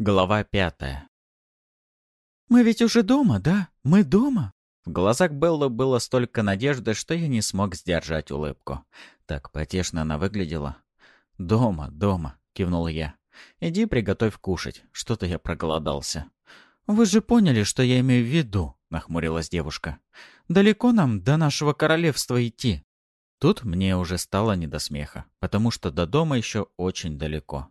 Глава пятая. «Мы ведь уже дома, да? Мы дома?» В глазах Беллы было столько надежды, что я не смог сдержать улыбку. Так потешно она выглядела. «Дома, дома», — кивнул я. «Иди приготовь кушать, что-то я проголодался». «Вы же поняли, что я имею в виду», — нахмурилась девушка. «Далеко нам до нашего королевства идти?» Тут мне уже стало не до смеха, потому что до дома еще очень далеко.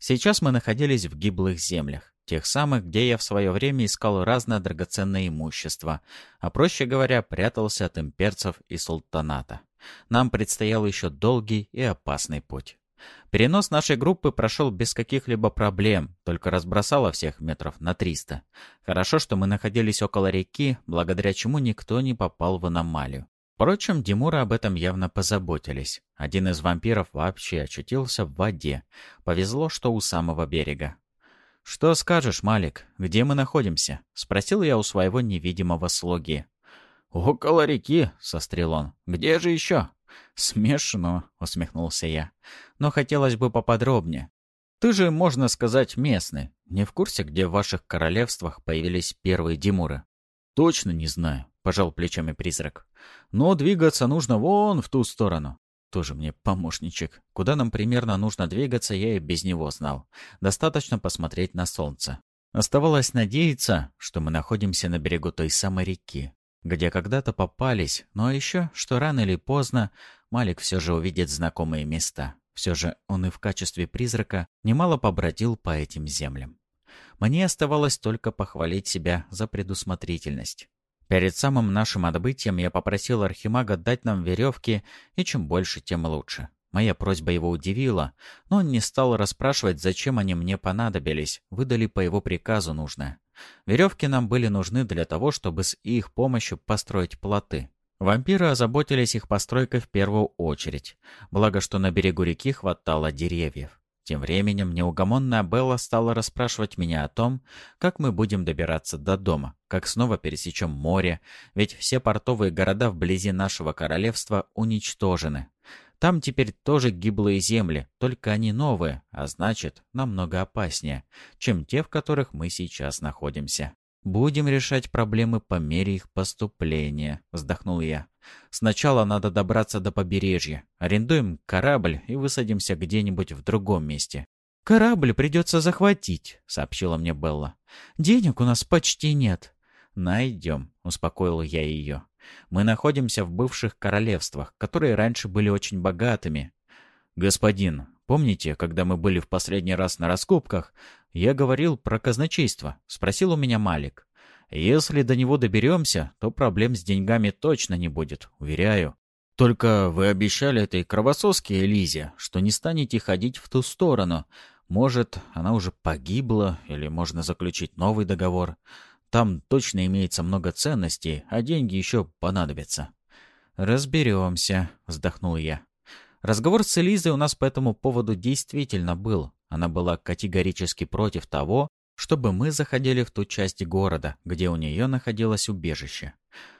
Сейчас мы находились в гиблых землях, тех самых, где я в свое время искал разное драгоценное имущество, а проще говоря, прятался от имперцев и султаната. Нам предстоял еще долгий и опасный путь. Перенос нашей группы прошел без каких-либо проблем, только разбросало всех метров на 300. Хорошо, что мы находились около реки, благодаря чему никто не попал в аномалию. Впрочем, Димура об этом явно позаботились. Один из вампиров вообще очутился в воде. Повезло, что у самого берега. «Что скажешь, Малик, где мы находимся?» — спросил я у своего невидимого слуги. «Около реки», — сострил он. «Где же еще?» «Смешно», — усмехнулся я. «Но хотелось бы поподробнее. Ты же, можно сказать, местный. Не в курсе, где в ваших королевствах появились первые Димуры?» «Точно не знаю», — пожал плечами призрак. «Но двигаться нужно вон в ту сторону». Тоже мне помощничек. Куда нам примерно нужно двигаться, я и без него знал. Достаточно посмотреть на солнце. Оставалось надеяться, что мы находимся на берегу той самой реки, где когда-то попались, но еще, что рано или поздно Малик все же увидит знакомые места. Все же он и в качестве призрака немало побродил по этим землям. Мне оставалось только похвалить себя за предусмотрительность. Перед самым нашим отбытием я попросил Архимага дать нам веревки, и чем больше, тем лучше. Моя просьба его удивила, но он не стал расспрашивать, зачем они мне понадобились, выдали по его приказу нужное. Веревки нам были нужны для того, чтобы с их помощью построить плоты. Вампиры озаботились их постройкой в первую очередь, благо что на берегу реки хватало деревьев. Тем временем неугомонная Белла стала расспрашивать меня о том, как мы будем добираться до дома, как снова пересечем море, ведь все портовые города вблизи нашего королевства уничтожены. Там теперь тоже гиблые земли, только они новые, а значит, намного опаснее, чем те, в которых мы сейчас находимся. «Будем решать проблемы по мере их поступления», — вздохнул я. «Сначала надо добраться до побережья. Арендуем корабль и высадимся где-нибудь в другом месте». «Корабль придется захватить», — сообщила мне Белла. «Денег у нас почти нет». «Найдем», — успокоил я ее. «Мы находимся в бывших королевствах, которые раньше были очень богатыми». «Господин, помните, когда мы были в последний раз на раскопках, я говорил про казначейство, спросил у меня Малик. Если до него доберемся, то проблем с деньгами точно не будет, уверяю. Только вы обещали этой кровососке Элизе, что не станете ходить в ту сторону. Может, она уже погибла, или можно заключить новый договор. Там точно имеется много ценностей, а деньги еще понадобятся. «Разберемся», — вздохнул я. Разговор с Элизой у нас по этому поводу действительно был. Она была категорически против того, чтобы мы заходили в ту часть города, где у нее находилось убежище.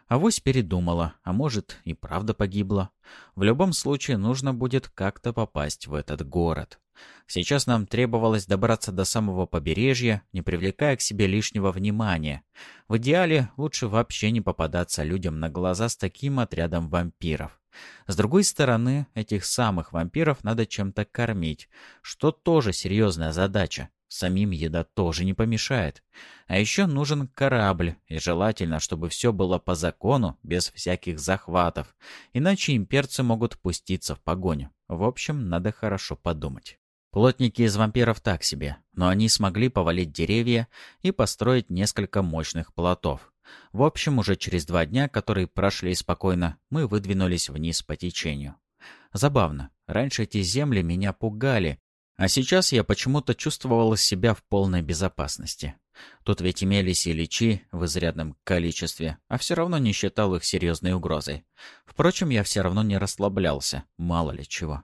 Авось передумала, а может и правда погибла. В любом случае нужно будет как-то попасть в этот город. Сейчас нам требовалось добраться до самого побережья, не привлекая к себе лишнего внимания. В идеале лучше вообще не попадаться людям на глаза с таким отрядом вампиров. С другой стороны, этих самых вампиров надо чем-то кормить, что тоже серьезная задача. Самим еда тоже не помешает. А еще нужен корабль, и желательно, чтобы все было по закону, без всяких захватов. Иначе имперцы могут пуститься в погоню. В общем, надо хорошо подумать. Плотники из вампиров так себе, но они смогли повалить деревья и построить несколько мощных плотов. В общем, уже через два дня, которые прошли спокойно, мы выдвинулись вниз по течению. Забавно, раньше эти земли меня пугали, а сейчас я почему-то чувствовал себя в полной безопасности. Тут ведь имелись и личи в изрядном количестве, а все равно не считал их серьезной угрозой. Впрочем, я все равно не расслаблялся, мало ли чего.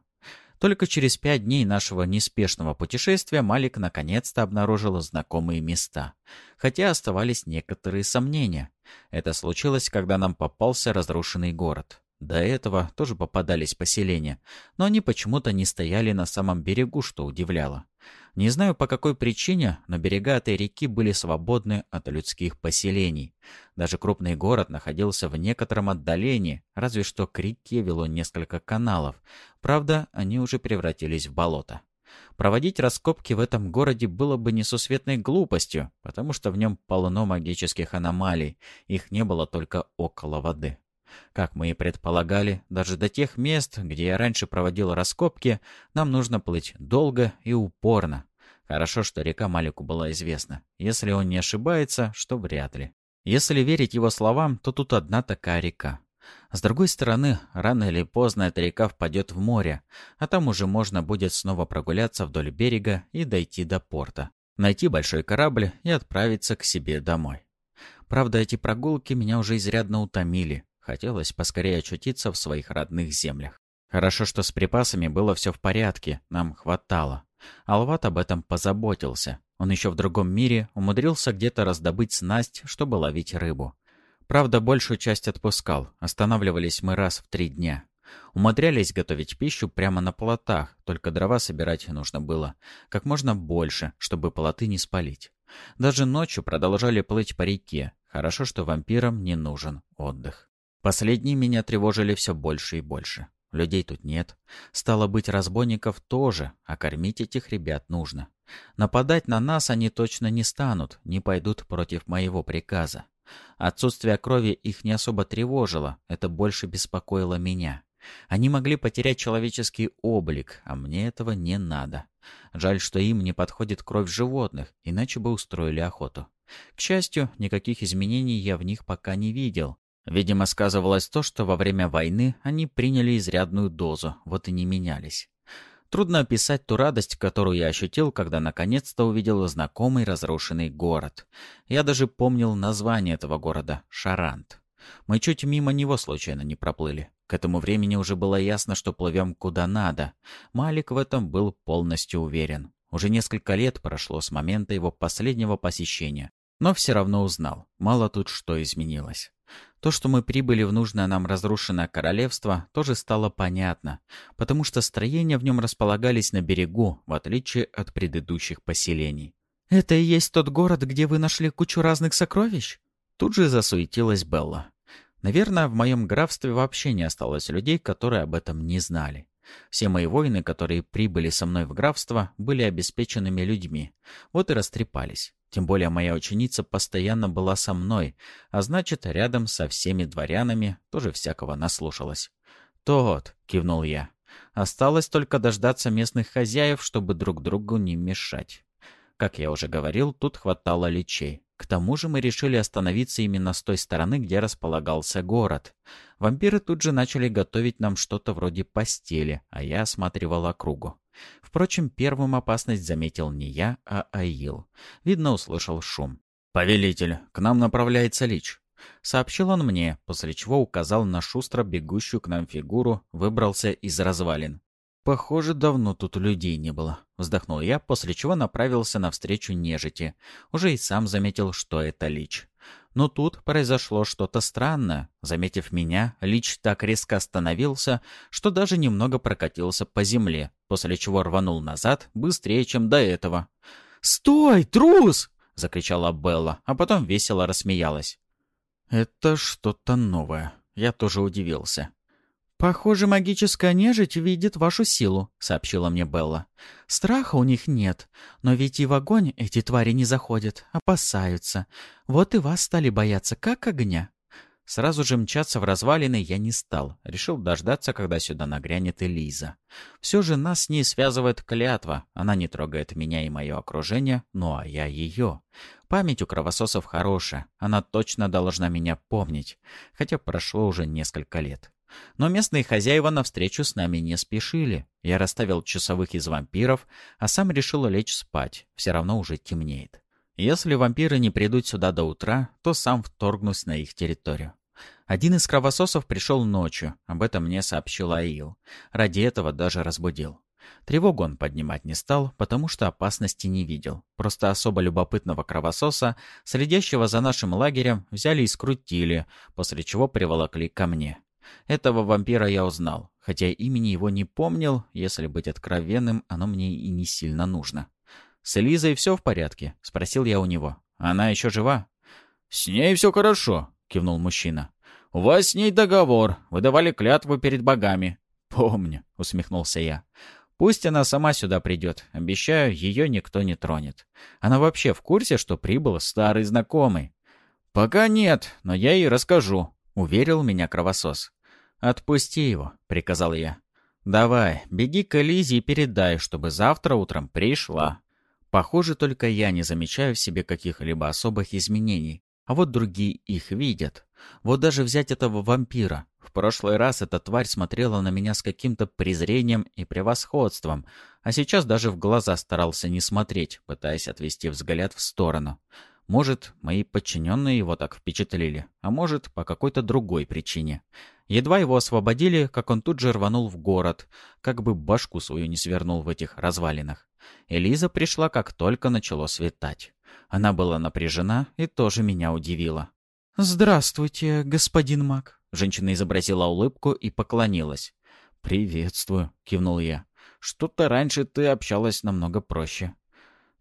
Только через пять дней нашего неспешного путешествия Малик наконец-то обнаружил знакомые места. Хотя оставались некоторые сомнения. Это случилось, когда нам попался разрушенный город. До этого тоже попадались поселения, но они почему-то не стояли на самом берегу, что удивляло. Не знаю по какой причине, но берега этой реки были свободны от людских поселений. Даже крупный город находился в некотором отдалении, разве что к реке вело несколько каналов. Правда, они уже превратились в болото. Проводить раскопки в этом городе было бы несусветной глупостью, потому что в нем полно магических аномалий, их не было только около воды. Как мы и предполагали, даже до тех мест, где я раньше проводил раскопки, нам нужно плыть долго и упорно. Хорошо, что река Малику была известна. Если он не ошибается, что вряд ли. Если верить его словам, то тут одна такая река. С другой стороны, рано или поздно эта река впадет в море, а там уже можно будет снова прогуляться вдоль берега и дойти до порта, найти большой корабль и отправиться к себе домой. Правда, эти прогулки меня уже изрядно утомили. Хотелось поскорее очутиться в своих родных землях. Хорошо, что с припасами было все в порядке, нам хватало. Алват об этом позаботился. Он еще в другом мире умудрился где-то раздобыть снасть, чтобы ловить рыбу. Правда, большую часть отпускал. Останавливались мы раз в три дня. Умудрялись готовить пищу прямо на плотах, только дрова собирать нужно было. Как можно больше, чтобы плоты не спалить. Даже ночью продолжали плыть по реке. Хорошо, что вампирам не нужен отдых. Последние меня тревожили все больше и больше. Людей тут нет. Стало быть, разбойников тоже, а кормить этих ребят нужно. Нападать на нас они точно не станут, не пойдут против моего приказа. Отсутствие крови их не особо тревожило, это больше беспокоило меня. Они могли потерять человеческий облик, а мне этого не надо. Жаль, что им не подходит кровь животных, иначе бы устроили охоту. К счастью, никаких изменений я в них пока не видел. Видимо, сказывалось то, что во время войны они приняли изрядную дозу, вот и не менялись. Трудно описать ту радость, которую я ощутил, когда наконец-то увидел знакомый разрушенный город. Я даже помнил название этого города — Шарант. Мы чуть мимо него случайно не проплыли. К этому времени уже было ясно, что плывем куда надо. Малик в этом был полностью уверен. Уже несколько лет прошло с момента его последнего посещения. Но все равно узнал. Мало тут что изменилось. То, что мы прибыли в нужное нам разрушенное королевство, тоже стало понятно, потому что строения в нем располагались на берегу, в отличие от предыдущих поселений. «Это и есть тот город, где вы нашли кучу разных сокровищ?» Тут же засуетилась Белла. Наверное, в моем графстве вообще не осталось людей, которые об этом не знали. Все мои воины, которые прибыли со мной в графство, были обеспеченными людьми. Вот и растрепались. Тем более моя ученица постоянно была со мной, а значит, рядом со всеми дворянами тоже всякого наслушалась. «Тот», — кивнул я. «Осталось только дождаться местных хозяев, чтобы друг другу не мешать». Как я уже говорил, тут хватало лечей. К тому же мы решили остановиться именно с той стороны, где располагался город. Вампиры тут же начали готовить нам что-то вроде постели, а я осматривал округу. Впрочем, первым опасность заметил не я, а Аил. Видно, услышал шум. «Повелитель, к нам направляется Лич», — сообщил он мне, после чего указал на шустро бегущую к нам фигуру, выбрался из развалин. «Похоже, давно тут людей не было», — вздохнул я, после чего направился навстречу нежити. Уже и сам заметил, что это Лич. Но тут произошло что-то странное. Заметив меня, Лич так резко остановился, что даже немного прокатился по земле, после чего рванул назад быстрее, чем до этого. «Стой, трус!» — закричала Белла, а потом весело рассмеялась. «Это что-то новое». Я тоже удивился. «Похоже, магическая нежить видит вашу силу», — сообщила мне Белла. «Страха у них нет, но ведь и в огонь эти твари не заходят, опасаются. Вот и вас стали бояться, как огня». Сразу же мчаться в развалины я не стал. Решил дождаться, когда сюда нагрянет Элиза. Все же нас с ней связывает клятва. Она не трогает меня и мое окружение, ну а я ее. Память у кровососов хорошая. Она точно должна меня помнить. Хотя прошло уже несколько лет. Но местные хозяева навстречу с нами не спешили. Я расставил часовых из вампиров, а сам решил лечь спать. Все равно уже темнеет. Если вампиры не придут сюда до утра, то сам вторгнусь на их территорию. Один из кровососов пришел ночью, об этом мне сообщил Аил. Ради этого даже разбудил. Тревогу он поднимать не стал, потому что опасности не видел. Просто особо любопытного кровососа, следящего за нашим лагерем, взяли и скрутили, после чего приволокли ко мне. Этого вампира я узнал, хотя имени его не помнил, если быть откровенным, оно мне и не сильно нужно. «С Элизой все в порядке?» — спросил я у него. «Она еще жива?» «С ней все хорошо», — кивнул мужчина. «У вас с ней договор. Вы давали клятву перед богами». «Помню», — усмехнулся я. «Пусть она сама сюда придет. Обещаю, ее никто не тронет. Она вообще в курсе, что прибыл старый знакомый?» «Пока нет, но я ей расскажу», — уверил меня кровосос. «Отпусти его», — приказал я. «Давай, беги к Элизе и передай, чтобы завтра утром пришла». Похоже, только я не замечаю в себе каких-либо особых изменений, а вот другие их видят. Вот даже взять этого вампира. В прошлый раз эта тварь смотрела на меня с каким-то презрением и превосходством, а сейчас даже в глаза старался не смотреть, пытаясь отвести взгляд в сторону. Может, мои подчиненные его так впечатлили, а может, по какой-то другой причине. Едва его освободили, как он тут же рванул в город, как бы башку свою не свернул в этих развалинах. Элиза пришла, как только начало светать. Она была напряжена и тоже меня удивила. «Здравствуйте, господин маг», — женщина изобразила улыбку и поклонилась. «Приветствую», — кивнул я. «Что-то раньше ты общалась намного проще».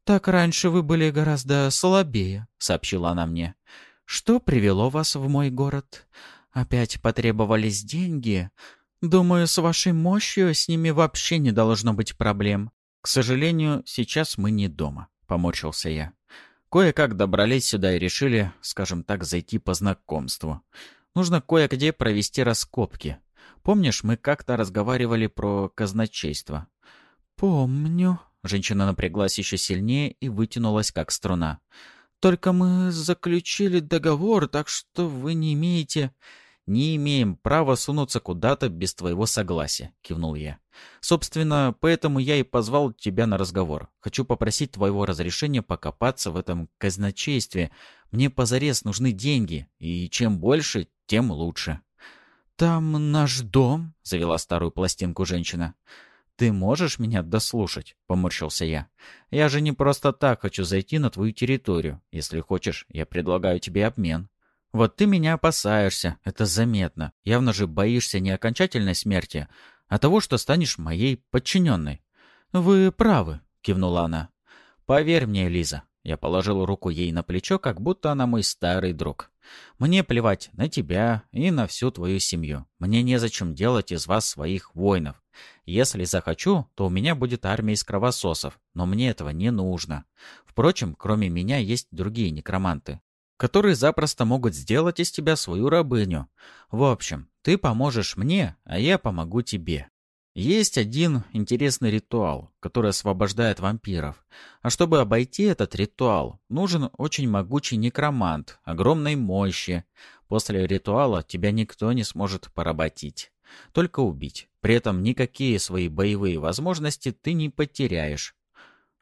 «Так раньше вы были гораздо слабее», — сообщила она мне. «Что привело вас в мой город? Опять потребовались деньги? Думаю, с вашей мощью с ними вообще не должно быть проблем». «К сожалению, сейчас мы не дома», — поморщился я. Кое-как добрались сюда и решили, скажем так, зайти по знакомству. Нужно кое-где провести раскопки. Помнишь, мы как-то разговаривали про казначейство?» «Помню», Женщина напряглась еще сильнее и вытянулась, как струна. «Только мы заключили договор, так что вы не имеете...» «Не имеем права сунуться куда-то без твоего согласия», — кивнул я. «Собственно, поэтому я и позвал тебя на разговор. Хочу попросить твоего разрешения покопаться в этом казначействе. Мне позарез нужны деньги, и чем больше, тем лучше». «Там наш дом», — завела старую пластинку женщина. «Ты можешь меня дослушать?» — поморщился я. «Я же не просто так хочу зайти на твою территорию. Если хочешь, я предлагаю тебе обмен». «Вот ты меня опасаешься, это заметно. Явно же боишься не окончательной смерти, а того, что станешь моей подчиненной». «Вы правы», — кивнула она. «Поверь мне, Лиза». Я положил руку ей на плечо, как будто она мой старый друг. «Мне плевать на тебя и на всю твою семью. Мне незачем делать из вас своих воинов. Если захочу, то у меня будет армия из кровососов, но мне этого не нужно. Впрочем, кроме меня есть другие некроманты, которые запросто могут сделать из тебя свою рабыню. В общем, ты поможешь мне, а я помогу тебе. Есть один интересный ритуал, который освобождает вампиров. А чтобы обойти этот ритуал, нужен очень могучий некромант, огромной мощи. После ритуала тебя никто не сможет поработить. Только убить. При этом никакие свои боевые возможности ты не потеряешь.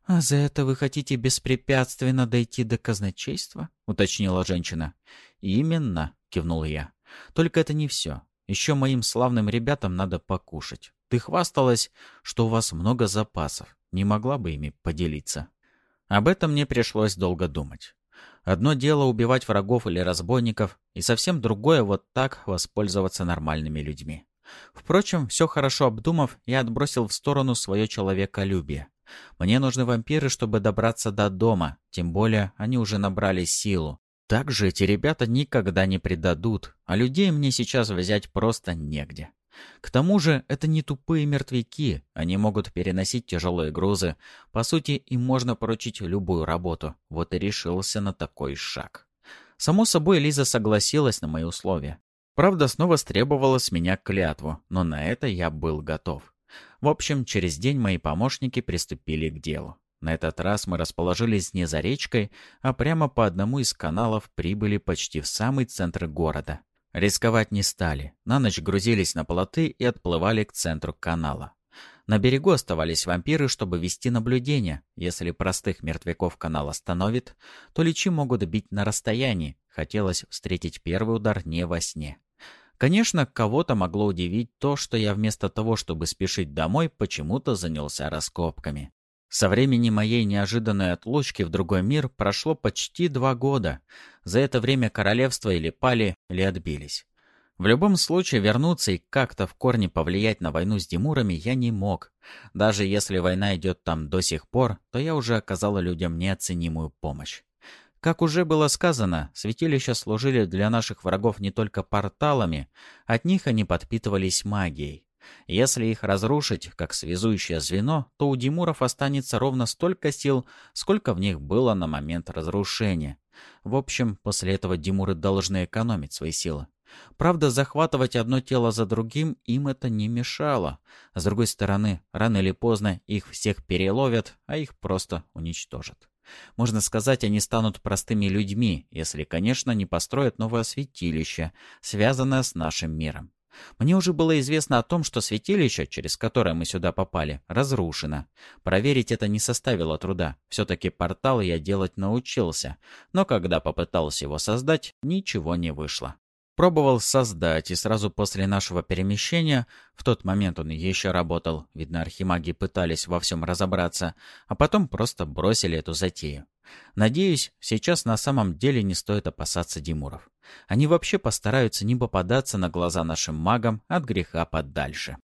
«А за это вы хотите беспрепятственно дойти до казначейства?» — уточнила женщина. «Именно», — кивнул я. «Только это не все. Еще моим славным ребятам надо покушать. Ты хвасталась, что у вас много запасов. Не могла бы ими поделиться?» Об этом мне пришлось долго думать. Одно дело убивать врагов или разбойников, и совсем другое вот так воспользоваться нормальными людьми. Впрочем, все хорошо обдумав, я отбросил в сторону свое человеколюбие. Мне нужны вампиры, чтобы добраться до дома, тем более они уже набрали силу. Также эти ребята никогда не предадут, а людей мне сейчас взять просто негде. К тому же это не тупые мертвяки, они могут переносить тяжелые грузы. По сути, им можно поручить любую работу. Вот и решился на такой шаг. Само собой, Лиза согласилась на мои условия. Правда, снова стребовала с меня клятву, но на это я был готов. В общем, через день мои помощники приступили к делу. На этот раз мы расположились не за речкой, а прямо по одному из каналов прибыли почти в самый центр города. Рисковать не стали. На ночь грузились на плоты и отплывали к центру канала. На берегу оставались вампиры, чтобы вести наблюдение. Если простых мертвяков канал остановит, то личи могут бить на расстоянии. Хотелось встретить первый удар не во сне. Конечно, кого-то могло удивить то, что я вместо того, чтобы спешить домой, почему-то занялся раскопками. Со времени моей неожиданной отлучки в другой мир прошло почти два года. За это время королевства или пали, или отбились. В любом случае, вернуться и как-то в корне повлиять на войну с Димурами я не мог. Даже если война идет там до сих пор, то я уже оказала людям неоценимую помощь. Как уже было сказано, святилища служили для наших врагов не только порталами, от них они подпитывались магией. Если их разрушить, как связующее звено, то у Димуров останется ровно столько сил, сколько в них было на момент разрушения. В общем, после этого Димуры должны экономить свои силы. Правда, захватывать одно тело за другим им это не мешало. С другой стороны, рано или поздно их всех переловят, а их просто уничтожат. Можно сказать, они станут простыми людьми, если, конечно, не построят новое святилище, связанное с нашим миром. Мне уже было известно о том, что святилище, через которое мы сюда попали, разрушено. Проверить это не составило труда. Все-таки портал я делать научился, но когда попытался его создать, ничего не вышло. Пробовал создать, и сразу после нашего перемещения, в тот момент он еще работал, видно, архимаги пытались во всем разобраться, а потом просто бросили эту затею. Надеюсь, сейчас на самом деле не стоит опасаться Димуров. Они вообще постараются не попадаться на глаза нашим магам от греха подальше.